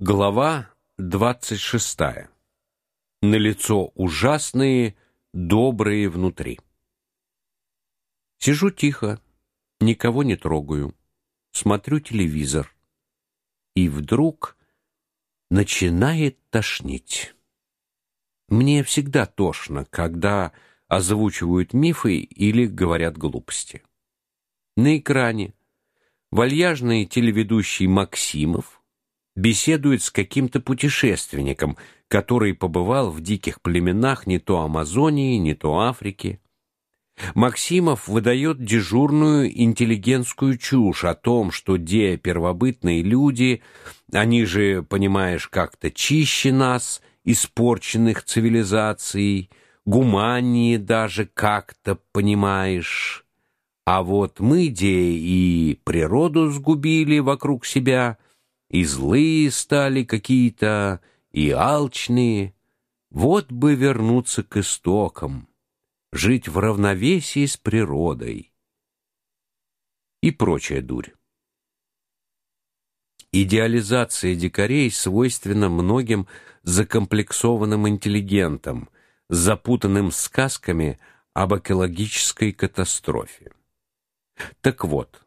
Глава 26. Налицо ужасные, добрые внутри. Сижу тихо, никого не трогаю, смотрю телевизор. И вдруг начинает тошнить. Мне всегда тошно, когда озвучивают мифы или говорят глупости. На экране вальяжный телеведущий Максимов беседует с каким-то путешественником, который побывал в диких племенах не то Амазонии, не то Африки. Максимов выдает дежурную интеллигентскую чушь о том, что де первобытные люди, они же, понимаешь, как-то чище нас, испорченных цивилизацией, гуманнее даже как-то, понимаешь. А вот мы де и природу сгубили вокруг себя, и злые стали какие-то, и алчные. Вот бы вернуться к истокам, жить в равновесии с природой. И прочая дурь. Идеализация дикарей свойственна многим закомплексованным интеллигентам, запутанным сказками об экологической катастрофе. Так вот,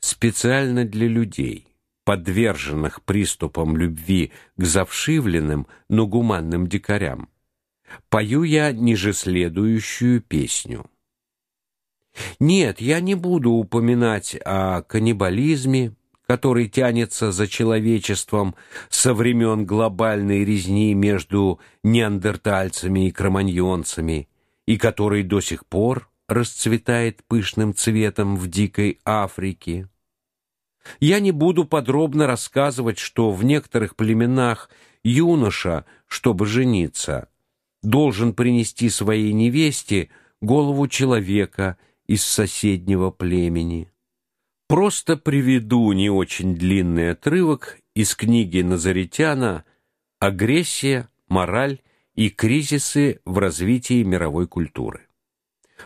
специально для людей подверженных приступам любви к завшивленным, но гуманным дикарям, пою я ниже следующую песню. Нет, я не буду упоминать о каннибализме, который тянется за человечеством со времен глобальной резни между неандертальцами и кроманьонцами, и который до сих пор расцветает пышным цветом в дикой Африке. Я не буду подробно рассказывать, что в некоторых племенах юноша, чтобы жениться, должен принести своей невесте голову человека из соседнего племени. Просто приведу не очень длинный отрывок из книги Назаретяна Агрессия, мораль и кризисы в развитии мировой культуры.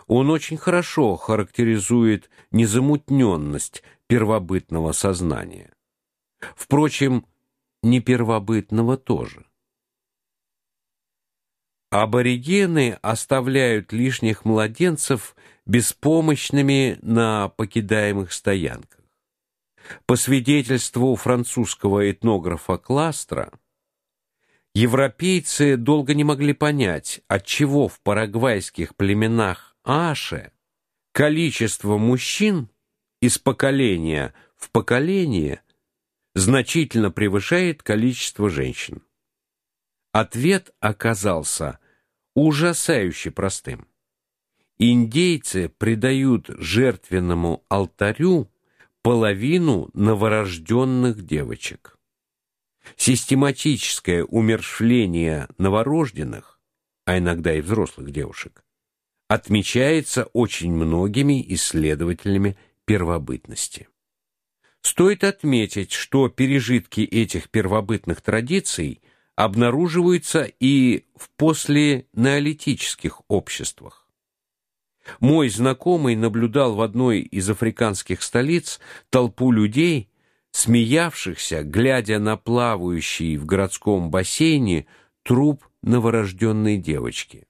Он очень хорошо характеризует незамутненность первобытного сознания. Впрочем, не первобытного тоже. Аборигены оставляют лишних младенцев беспомощными на покидаемых стоянках. По свидетельству французского этнографа Кластра, европейцы долго не могли понять, отчего в парагвайских племенах Аше количество мужчин из поколения в поколение значительно превышает количество женщин. Ответ оказался ужасающе простым. Индейцы предают жертвенному алтарю половину новорожденных девочек. Систематическое умерщвление новорожденных, а иногда и взрослых девушек, отмечается очень многими исследователями первобытности. Стоит отметить, что пережитки этих первобытных традиций обнаруживаются и в посленеолитических обществах. Мой знакомый наблюдал в одной из африканских столиц толпу людей, смеявшихся, глядя на плавающий в городском бассейне труп новорожденной девочки.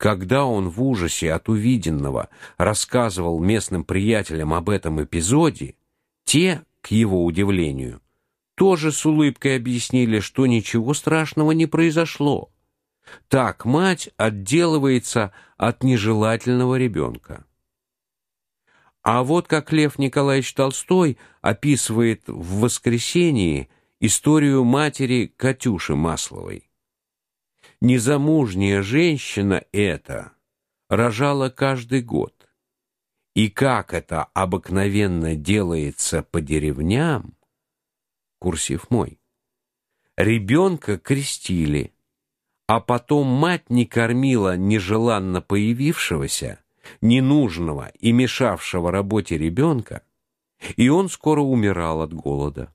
Когда он в ужасе от увиденного рассказывал местным приятелям об этом эпизоде, те, к его удивлению, тоже с улыбкой объяснили, что ничего страшного не произошло. Так мать отделывается от нежелательного ребенка. А вот как Лев Николаевич Толстой описывает в Воскресении историю матери Катюши Масловой незамужняя женщина эта рожала каждый год. И как это обыкновенно делается по деревням, курсив мой. Ребенка крестили, а потом мать не кормила нежеланно появившегося, ненужного и мешавшего работе ребенка, и он скоро умирал от голода.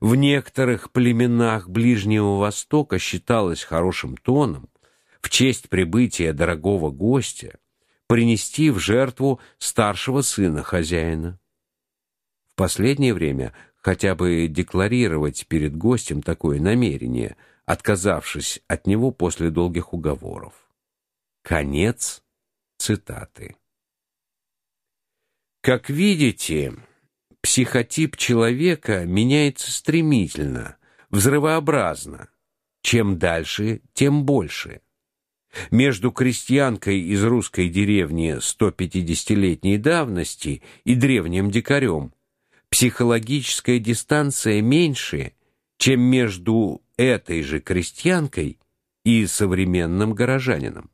В некоторых племенах Ближнего Востока считалось хорошим тоном в честь прибытия дорогого гостя принести в жертву старшего сына хозяина. В последнее время хотя бы декларировать перед гостем такое намерение, отказавшись от него после долгих уговоров. Конец цитаты. Как видите, психотип человека меняется стремительно, взрывообразно. Чем дальше, тем больше. Между крестьянкой из русской деревни 150-летней давности и древним дикарем психологическая дистанция меньше, чем между этой же крестьянкой и современным горожанином.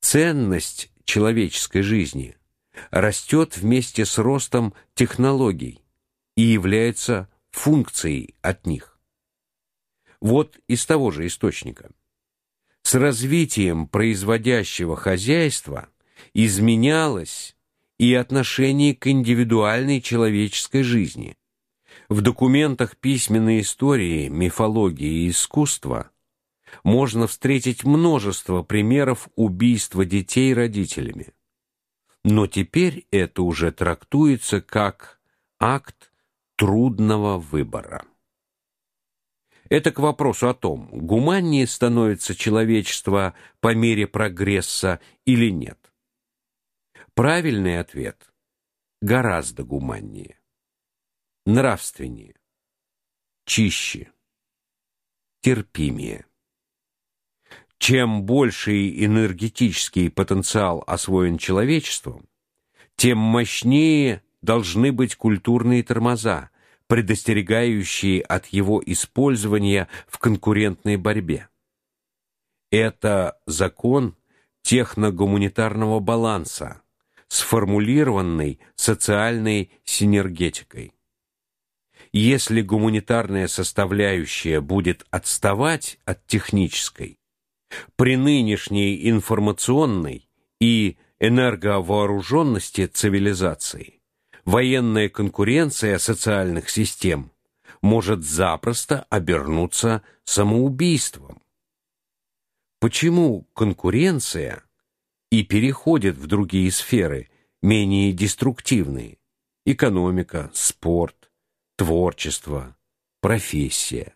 Ценность человеческой жизни растет вместе с ростом технологий и является функцией от них. Вот из того же источника. С развитием производящего хозяйства изменялось и отношение к индивидуальной человеческой жизни. В документах письменной истории, мифологии и искусства можно встретить множество примеров убийства детей родителями. Но теперь это уже трактуется как акт трудного выбора. Это к вопросу о том, гуманнее становится человечество по мере прогресса или нет. Правильный ответ гораздо гуманнее, нравственнее, чище, терпимее. Чем больший энергетический потенциал освоен человечеством, тем мощнее должны быть культурные тормоза, предостерегающие от его использования в конкурентной борьбе. Это закон техногуманитарного баланса, сформулированный социальной синергетикой. Если гуманитарная составляющая будет отставать от технической, при нынешней информационной и энерговооруженности цивилизации военная конкуренция социальных систем может запросто обернуться самоубийством. Почему конкуренция и переходит в другие сферы, менее деструктивные: экономика, спорт, творчество, профессия?